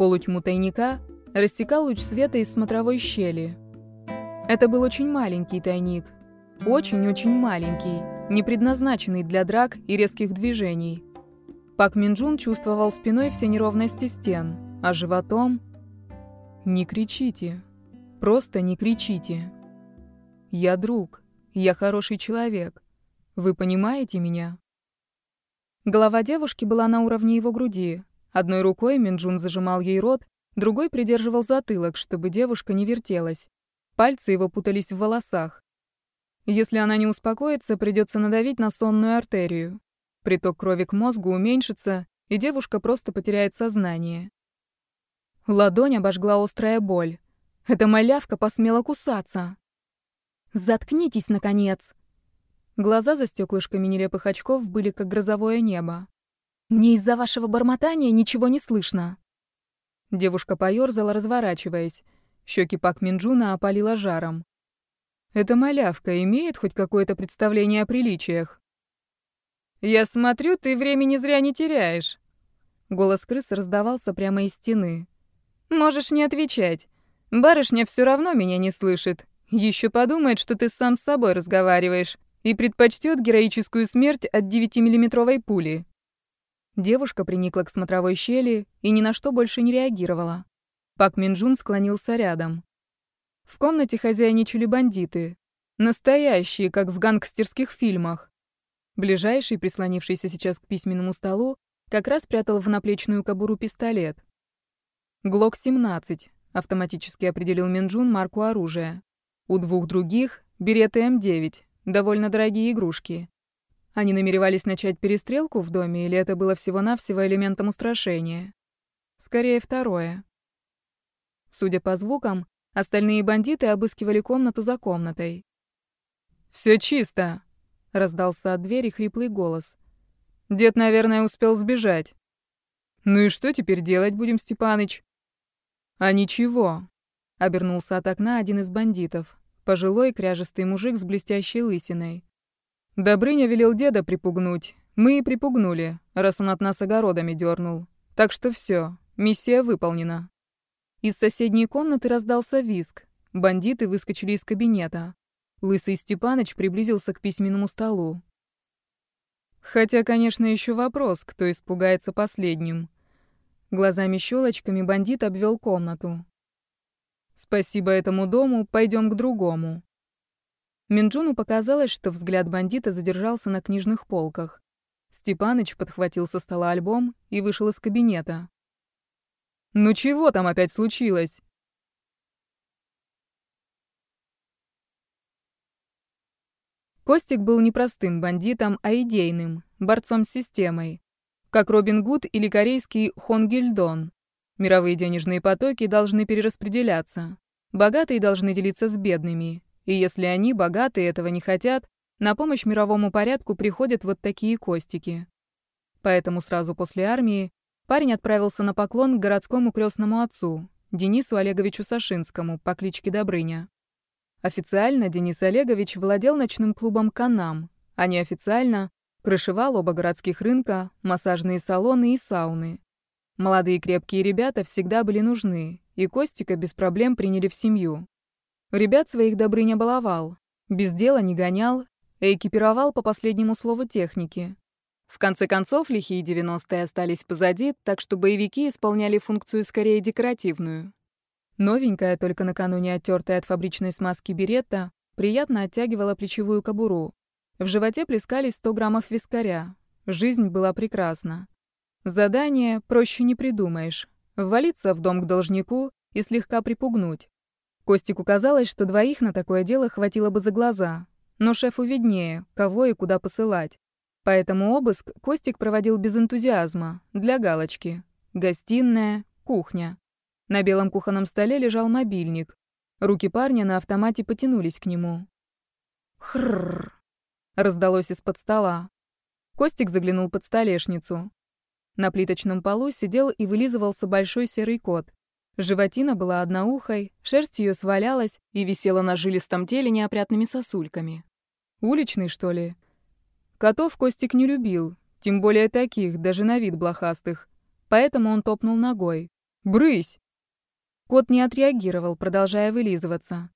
Полутьму тайника рассекал луч света из смотровой щели. Это был очень маленький тайник. Очень-очень маленький, не предназначенный для драк и резких движений. Пак Минджун чувствовал спиной все неровности стен, а животом... «Не кричите. Просто не кричите. Я друг. Я хороший человек. Вы понимаете меня?» Голова девушки была на уровне его груди. Одной рукой Минджун зажимал ей рот, другой придерживал затылок, чтобы девушка не вертелась. Пальцы его путались в волосах. Если она не успокоится, придется надавить на сонную артерию. Приток крови к мозгу уменьшится, и девушка просто потеряет сознание. Ладонь обожгла острая боль. Эта малявка посмела кусаться. «Заткнитесь, наконец!» Глаза за стеклышками нелепых очков были как грозовое небо. «Мне из-за вашего бормотания ничего не слышно». Девушка поёрзала, разворачиваясь. Щеки Пак Минджуна опалила жаром. «Эта малявка имеет хоть какое-то представление о приличиях?» «Я смотрю, ты времени зря не теряешь». Голос крысы раздавался прямо из стены. «Можешь не отвечать. Барышня все равно меня не слышит. Еще подумает, что ты сам с собой разговариваешь и предпочтет героическую смерть от 9-миллиметровой пули. Девушка приникла к смотровой щели и ни на что больше не реагировала. Пак Минджун склонился рядом. В комнате хозяйничали бандиты. Настоящие, как в гангстерских фильмах. Ближайший, прислонившийся сейчас к письменному столу, как раз прятал в наплечную кобуру пистолет. «Глок-17», — автоматически определил Минджун марку оружия. У двух других — береты М9, довольно дорогие игрушки. Они намеревались начать перестрелку в доме, или это было всего-навсего элементом устрашения? Скорее, второе. Судя по звукам, остальные бандиты обыскивали комнату за комнатой. «Все чисто!» — раздался от двери хриплый голос. «Дед, наверное, успел сбежать». «Ну и что теперь делать будем, Степаныч?» «А ничего», — обернулся от окна один из бандитов. Пожилой кряжестый мужик с блестящей лысиной. Добрыня велел деда припугнуть. Мы и припугнули, раз он от нас огородами дернул. Так что все, миссия выполнена. Из соседней комнаты раздался визг. Бандиты выскочили из кабинета. Лысый Степаныч приблизился к письменному столу. Хотя, конечно, еще вопрос, кто испугается последним. Глазами-щелочками бандит обвел комнату. Спасибо этому дому, пойдем к другому. Минджуну показалось, что взгляд бандита задержался на книжных полках. Степаныч подхватил со стола альбом и вышел из кабинета. «Ну чего там опять случилось?» Костик был не простым бандитом, а идейным, борцом с системой. Как Робин Гуд или корейский Хон Гильдон. Мировые денежные потоки должны перераспределяться. Богатые должны делиться с бедными. И если они, богатые, этого не хотят, на помощь мировому порядку приходят вот такие костики. Поэтому сразу после армии парень отправился на поклон к городскому крестному отцу, Денису Олеговичу Сашинскому по кличке Добрыня. Официально Денис Олегович владел ночным клубом «Канам», а неофициально крышевал оба городских рынка, массажные салоны и сауны. Молодые крепкие ребята всегда были нужны, и Костика без проблем приняли в семью. Ребят своих добры не баловал, без дела не гонял, экипировал по последнему слову техники. В конце концов, лихие 90-е остались позади, так что боевики исполняли функцию скорее декоративную. Новенькая, только накануне оттертая от фабричной смазки беретта, приятно оттягивала плечевую кобуру. В животе плескались 100 граммов вискаря. Жизнь была прекрасна. Задание проще не придумаешь. Ввалиться в дом к должнику и слегка припугнуть. Костику казалось, что двоих на такое дело хватило бы за глаза. Но шефу виднее, кого и куда посылать. Поэтому обыск Костик проводил без энтузиазма, для галочки. Гостиная, кухня. На белом кухонном столе лежал мобильник. Руки парня на автомате потянулись к нему. Хрррр. Раздалось из-под стола. Костик заглянул под столешницу. На плиточном полу сидел и вылизывался большой серый кот. Животина была одноухой, шерсть ее свалялась и висела на жилистом теле неопрятными сосульками. Уличный, что ли? Котов Костик не любил, тем более таких, даже на вид блохастых. Поэтому он топнул ногой. Брысь!» Кот не отреагировал, продолжая вылизываться.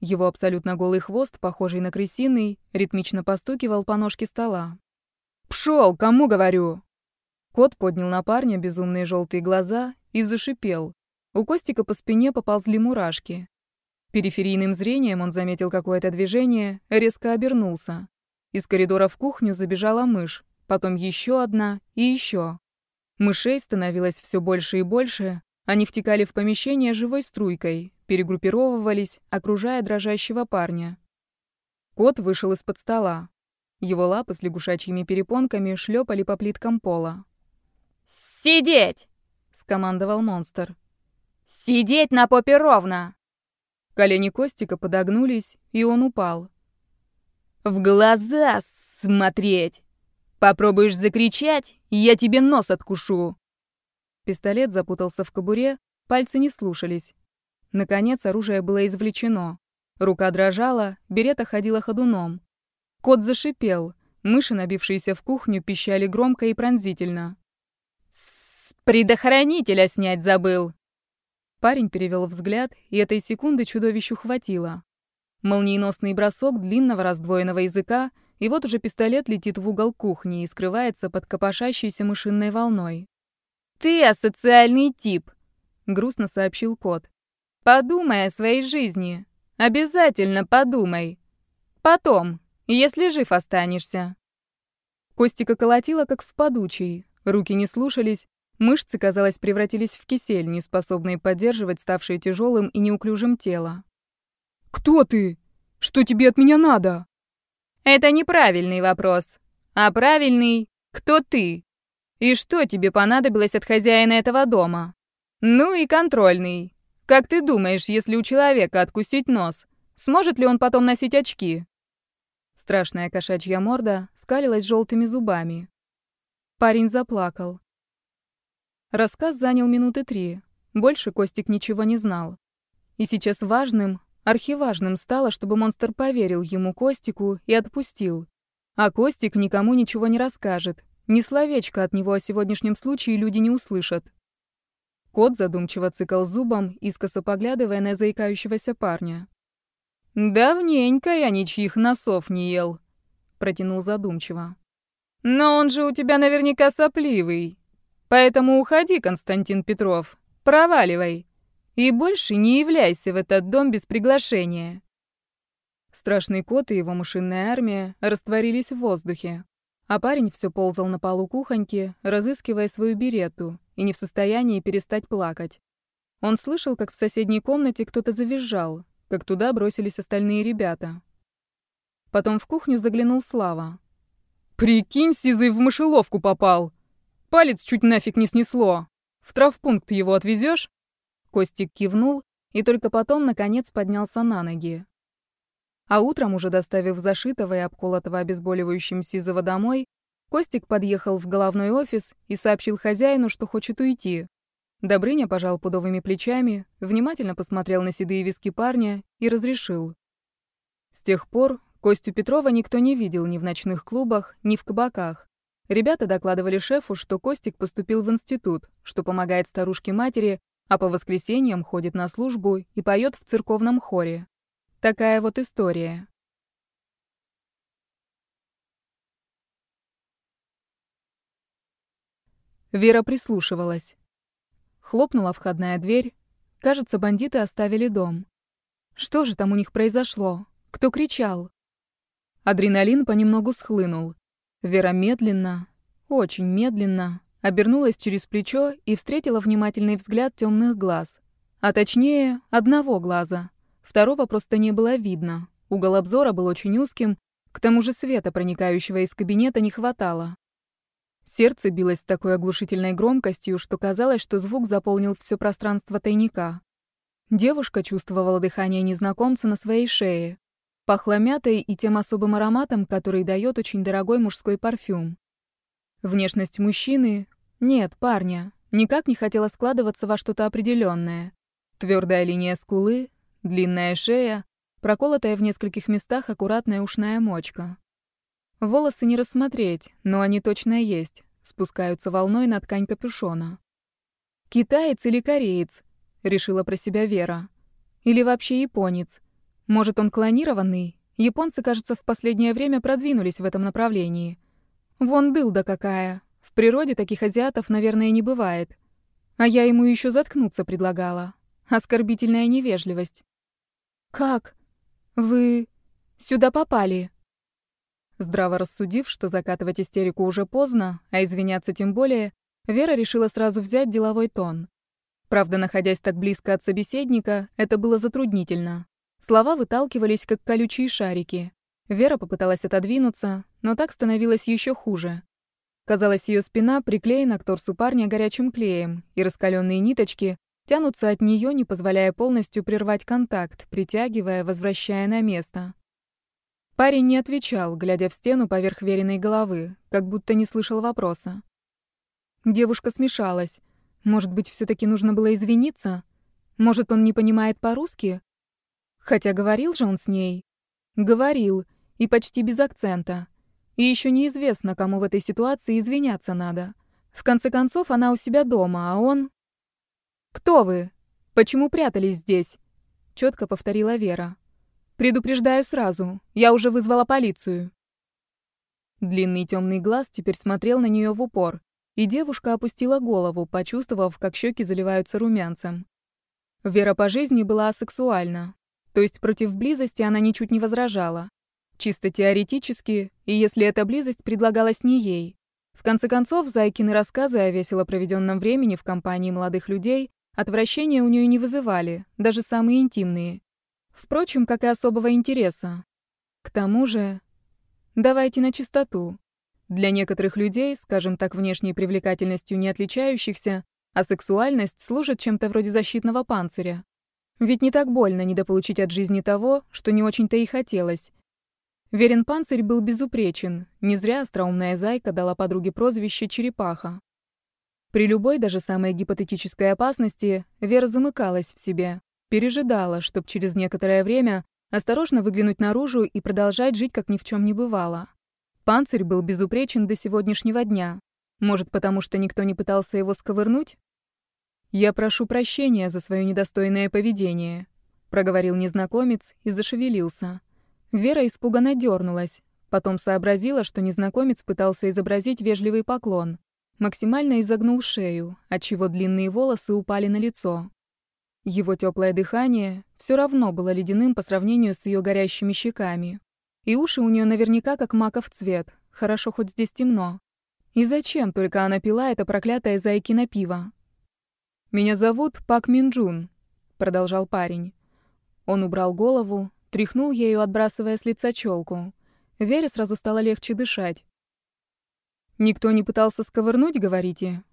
Его абсолютно голый хвост, похожий на крысиный, ритмично постукивал по ножке стола. «Пшёл, кому говорю?» Кот поднял на парня безумные желтые глаза и зашипел. У Костика по спине поползли мурашки. Периферийным зрением он заметил какое-то движение, резко обернулся. Из коридора в кухню забежала мышь, потом еще одна и еще. Мышей становилось все больше и больше, они втекали в помещение живой струйкой, перегруппировывались, окружая дрожащего парня. Кот вышел из-под стола. Его лапы с лягушачьими перепонками шлепали по плиткам пола. «Сидеть!» — скомандовал монстр. «Сидеть на попе ровно!» Колени Костика подогнулись, и он упал. «В глаза смотреть! Попробуешь закричать, я тебе нос откушу!» Пистолет запутался в кобуре, пальцы не слушались. Наконец оружие было извлечено. Рука дрожала, берета ходила ходуном. Кот зашипел. Мыши, набившиеся в кухню, пищали громко и пронзительно. «С предохранителя снять забыл!» Парень перевел взгляд, и этой секунды чудовищу хватило. Молниеносный бросок длинного раздвоенного языка, и вот уже пистолет летит в угол кухни и скрывается под копошащейся мышинной волной. «Ты асоциальный тип», — грустно сообщил кот. «Подумай о своей жизни. Обязательно подумай. Потом, если жив останешься». Костика колотила, как в подучий. Руки не слушались, Мышцы, казалось, превратились в кисель, не способные поддерживать ставшее тяжелым и неуклюжим тело. «Кто ты? Что тебе от меня надо?» «Это неправильный вопрос. А правильный — кто ты? И что тебе понадобилось от хозяина этого дома? Ну и контрольный. Как ты думаешь, если у человека откусить нос, сможет ли он потом носить очки?» Страшная кошачья морда скалилась желтыми зубами. Парень заплакал. Рассказ занял минуты три. Больше Костик ничего не знал. И сейчас важным, архиважным стало, чтобы монстр поверил ему, Костику, и отпустил. А Костик никому ничего не расскажет. Ни словечко от него о сегодняшнем случае люди не услышат. Кот задумчиво цикал зубом, искоса поглядывая на заикающегося парня. «Давненько я ничьих носов не ел», — протянул задумчиво. «Но он же у тебя наверняка сопливый. Поэтому уходи, Константин Петров, проваливай. И больше не являйся в этот дом без приглашения. Страшный кот и его машинная армия растворились в воздухе. А парень все ползал на полу кухоньки, разыскивая свою берету, и не в состоянии перестать плакать. Он слышал, как в соседней комнате кто-то завизжал, как туда бросились остальные ребята. Потом в кухню заглянул Слава. «Прикинь, Сизый в мышеловку попал!» Палец чуть нафиг не снесло. В травпункт его отвезешь? Костик кивнул и только потом, наконец, поднялся на ноги. А утром, уже доставив зашитого и обколотого обезболивающим Сизова домой, Костик подъехал в головной офис и сообщил хозяину, что хочет уйти. Добрыня пожал пудовыми плечами, внимательно посмотрел на седые виски парня и разрешил. С тех пор Костю Петрова никто не видел ни в ночных клубах, ни в кабаках. Ребята докладывали шефу, что Костик поступил в институт, что помогает старушке-матери, а по воскресеньям ходит на службу и поет в церковном хоре. Такая вот история. Вера прислушивалась. Хлопнула входная дверь. Кажется, бандиты оставили дом. Что же там у них произошло? Кто кричал? Адреналин понемногу схлынул. Вера медленно, очень медленно, обернулась через плечо и встретила внимательный взгляд темных глаз. А точнее, одного глаза. Второго просто не было видно. Угол обзора был очень узким, к тому же света, проникающего из кабинета, не хватало. Сердце билось с такой оглушительной громкостью, что казалось, что звук заполнил все пространство тайника. Девушка чувствовала дыхание незнакомца на своей шее. Пахло мятой и тем особым ароматом, который дает очень дорогой мужской парфюм. Внешность мужчины, нет, парня, никак не хотела складываться во что-то определенное. Твердая линия скулы, длинная шея, проколотая в нескольких местах аккуратная ушная мочка. Волосы не рассмотреть, но они точно есть, спускаются волной на ткань капюшона. Китаец или кореец? Решила про себя Вера. Или вообще японец? Может, он клонированный? Японцы, кажется, в последнее время продвинулись в этом направлении. Вон дылда какая. В природе таких азиатов, наверное, не бывает. А я ему еще заткнуться предлагала. Оскорбительная невежливость. «Как? Вы сюда попали?» Здраво рассудив, что закатывать истерику уже поздно, а извиняться тем более, Вера решила сразу взять деловой тон. Правда, находясь так близко от собеседника, это было затруднительно. Слова выталкивались, как колючие шарики. Вера попыталась отодвинуться, но так становилось еще хуже. Казалось, ее спина приклеена к торсу парня горячим клеем, и раскаленные ниточки тянутся от нее, не позволяя полностью прервать контакт, притягивая, возвращая на место. Парень не отвечал, глядя в стену поверх веренной головы, как будто не слышал вопроса. Девушка смешалась. Может быть, все таки нужно было извиниться? Может, он не понимает по-русски? Хотя говорил же он с ней. Говорил, и почти без акцента. И еще неизвестно, кому в этой ситуации извиняться надо. В конце концов, она у себя дома, а он... «Кто вы? Почему прятались здесь?» Четко повторила Вера. «Предупреждаю сразу. Я уже вызвала полицию». Длинный темный глаз теперь смотрел на нее в упор, и девушка опустила голову, почувствовав, как щеки заливаются румянцем. Вера по жизни была асексуальна, то есть против близости она ничуть не возражала. Чисто теоретически, и если эта близость предлагалась не ей. В конце концов, Зайкины рассказы о весело проведенном времени в компании молодых людей отвращения у нее не вызывали, даже самые интимные. Впрочем, как и особого интереса. К тому же... Давайте на чистоту. Для некоторых людей, скажем так, внешней привлекательностью не отличающихся, а сексуальность служит чем-то вроде защитного панциря. Ведь не так больно недополучить от жизни того, что не очень-то и хотелось. Верен панцирь был безупречен, не зря остроумная зайка дала подруге прозвище «черепаха». При любой, даже самой гипотетической опасности, Вера замыкалась в себе, пережидала, чтоб через некоторое время осторожно выглянуть наружу и продолжать жить, как ни в чем не бывало. Панцирь был безупречен до сегодняшнего дня. Может, потому что никто не пытался его сковырнуть? «Я прошу прощения за свое недостойное поведение», — проговорил незнакомец и зашевелился. Вера испуганно дернулась, потом сообразила, что незнакомец пытался изобразить вежливый поклон. Максимально изогнул шею, отчего длинные волосы упали на лицо. Его теплое дыхание все равно было ледяным по сравнению с ее горящими щеками. И уши у нее наверняка как маков цвет. Хорошо, хоть здесь темно. И зачем только она пила это проклятое зайкино пиво? «Меня зовут Пак Минджун», — продолжал парень. Он убрал голову, тряхнул ею, отбрасывая с лица челку. Вере сразу стало легче дышать. «Никто не пытался сковырнуть, говорите?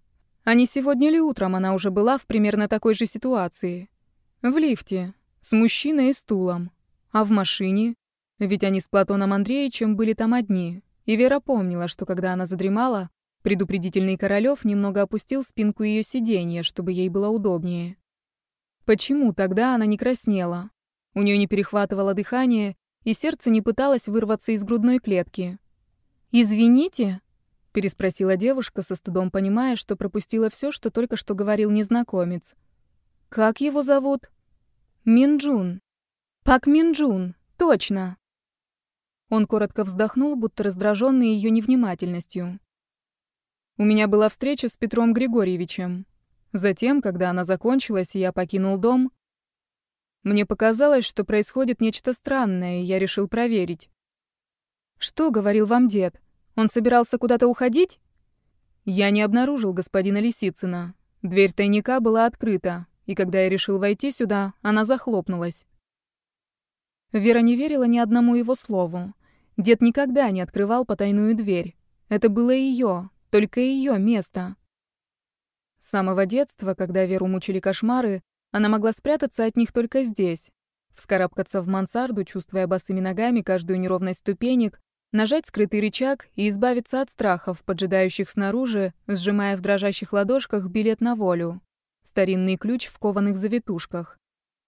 А не сегодня ли утром она уже была в примерно такой же ситуации? В лифте, с мужчиной и стулом. А в машине? Ведь они с Платоном Андреевичем были там одни, и Вера помнила, что когда она задремала, предупредительный Королёв немного опустил спинку ее сиденья, чтобы ей было удобнее. Почему тогда она не краснела? У нее не перехватывало дыхание, и сердце не пыталось вырваться из грудной клетки. «Извините?» — переспросила девушка, со стыдом понимая, что пропустила все, что только что говорил незнакомец. «Как его зовут?» «Минджун». «Пак Минджун, точно!» Он коротко вздохнул, будто раздраженный ее невнимательностью. У меня была встреча с Петром Григорьевичем. Затем, когда она закончилась, и я покинул дом, мне показалось, что происходит нечто странное, и я решил проверить. Что говорил вам дед? Он собирался куда-то уходить? Я не обнаружил господина Лисицына. Дверь тайника была открыта, и когда я решил войти сюда, она захлопнулась. Вера не верила ни одному его слову. Дед никогда не открывал потайную дверь. Это было ее, только ее место. С самого детства, когда Веру мучили кошмары, она могла спрятаться от них только здесь. Вскарабкаться в мансарду, чувствуя босыми ногами каждую неровность ступенек, нажать скрытый рычаг и избавиться от страхов, поджидающих снаружи, сжимая в дрожащих ладошках билет на волю. Старинный ключ в кованых завитушках.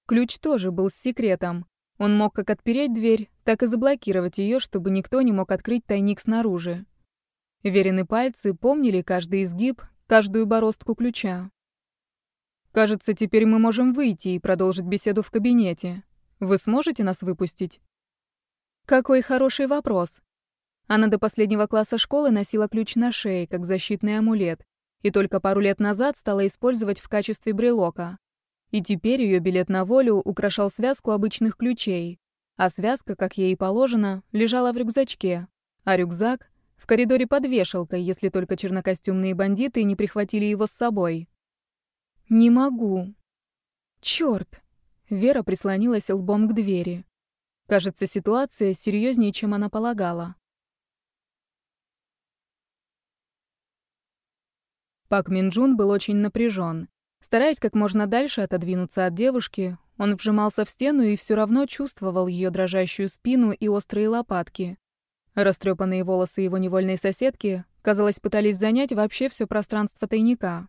Ключ тоже был с секретом. Он мог как отпереть дверь, так и заблокировать ее, чтобы никто не мог открыть тайник снаружи. Верены пальцы помнили каждый изгиб, каждую бороздку ключа. Кажется, теперь мы можем выйти и продолжить беседу в кабинете. Вы сможете нас выпустить? Какой хороший вопрос. Она до последнего класса школы носила ключ на шее, как защитный амулет, и только пару лет назад стала использовать в качестве брелока. И теперь ее билет на волю украшал связку обычных ключей, а связка, как ей положено, лежала в рюкзачке, а рюкзак — в коридоре под вешалкой, если только чернокостюмные бандиты не прихватили его с собой. «Не могу. Черт!» Вера прислонилась лбом к двери. Кажется, ситуация серьезнее, чем она полагала. Пак Минджун был очень напряжен. Стараясь как можно дальше отодвинуться от девушки, он вжимался в стену и все равно чувствовал ее дрожащую спину и острые лопатки. Растрепанные волосы его невольной соседки, казалось, пытались занять вообще все пространство тайника.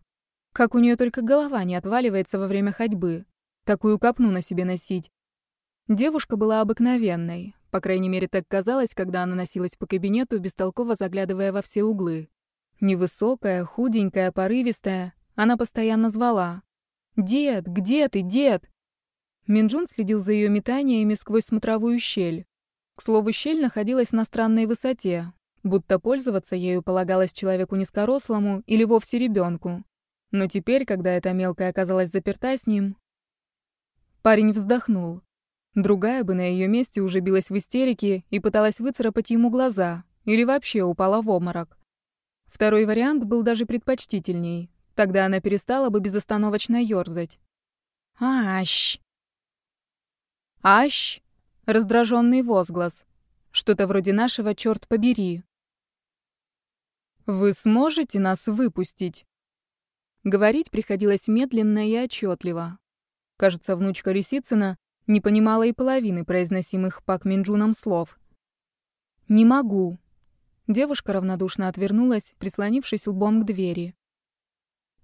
Как у нее только голова не отваливается во время ходьбы. Такую копну на себе носить. Девушка была обыкновенной, по крайней мере, так казалось, когда она носилась по кабинету, бестолково заглядывая во все углы. Невысокая, худенькая, порывистая, она постоянно звала. «Дед, где ты, дед?» Минджун следил за ее метаниями сквозь смотровую щель. К слову, щель находилась на странной высоте, будто пользоваться ею полагалось человеку низкорослому или вовсе ребенку. Но теперь, когда эта мелкая оказалась заперта с ним, парень вздохнул. Другая бы на ее месте уже билась в истерике и пыталась выцарапать ему глаза, или вообще упала в обморок. Второй вариант был даже предпочтительней. Тогда она перестала бы безостановочно ёрзать. «Ащ!» «Ащ!» — раздраженный возглас. Что-то вроде нашего «чёрт побери». «Вы сможете нас выпустить?» Говорить приходилось медленно и отчетливо. Кажется, внучка Лисицына не понимала и половины произносимых Пак Минджуном слов. «Не могу», Девушка равнодушно отвернулась, прислонившись лбом к двери.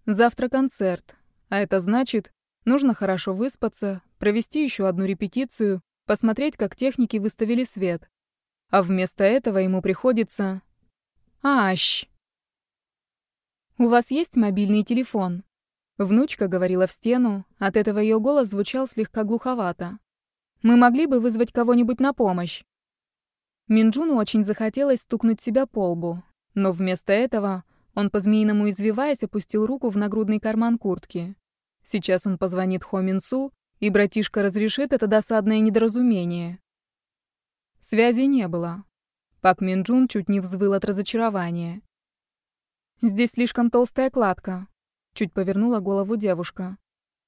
Завтра концерт, а это значит, нужно хорошо выспаться, провести еще одну репетицию, посмотреть, как техники выставили свет. А вместо этого ему приходится... Ащ! «У вас есть мобильный телефон?» Внучка говорила в стену, от этого ее голос звучал слегка глуховато. «Мы могли бы вызвать кого-нибудь на помощь?» Минджуну очень захотелось стукнуть себя по лбу, но вместо этого он по-змеиному извиваясь опустил руку в нагрудный карман куртки. Сейчас он позвонит Хо Минцу, и братишка разрешит это досадное недоразумение. Связи не было. Пак Минджун чуть не взвыл от разочарования. «Здесь слишком толстая кладка», — чуть повернула голову девушка.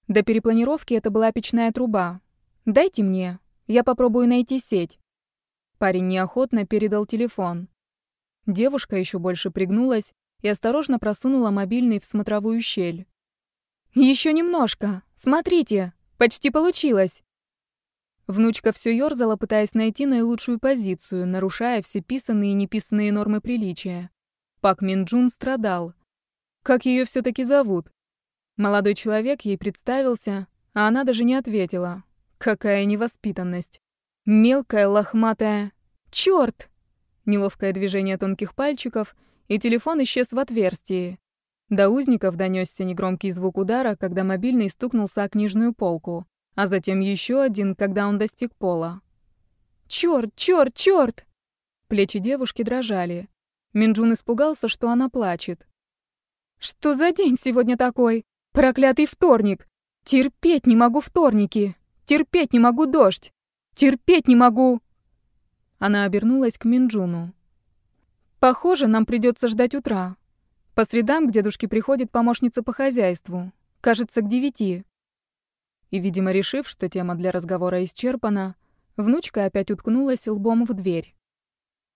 «До перепланировки это была печная труба. Дайте мне, я попробую найти сеть». Парень неохотно передал телефон. Девушка еще больше пригнулась и осторожно просунула мобильный в смотровую щель. Еще немножко. Смотрите, почти получилось. Внучка все ёрзала, пытаясь найти наилучшую позицию, нарушая все писанные и неписанные нормы приличия. Пак Минджун страдал. Как ее все таки зовут? Молодой человек ей представился, а она даже не ответила. Какая невоспитанность. Мелкая, лохматая. Чёрт! Неловкое движение тонких пальчиков, и телефон исчез в отверстии. До узников донёсся негромкий звук удара, когда мобильный стукнулся о книжную полку, а затем ещё один, когда он достиг пола. Чёрт, чёрт, чёрт! Плечи девушки дрожали. Минджун испугался, что она плачет. «Что за день сегодня такой? Проклятый вторник! Терпеть не могу вторники! Терпеть не могу дождь! Терпеть не могу!» Она обернулась к Минджуну. «Похоже, нам придется ждать утра. По средам к дедушке приходит помощница по хозяйству. Кажется, к девяти». И, видимо, решив, что тема для разговора исчерпана, внучка опять уткнулась лбом в дверь.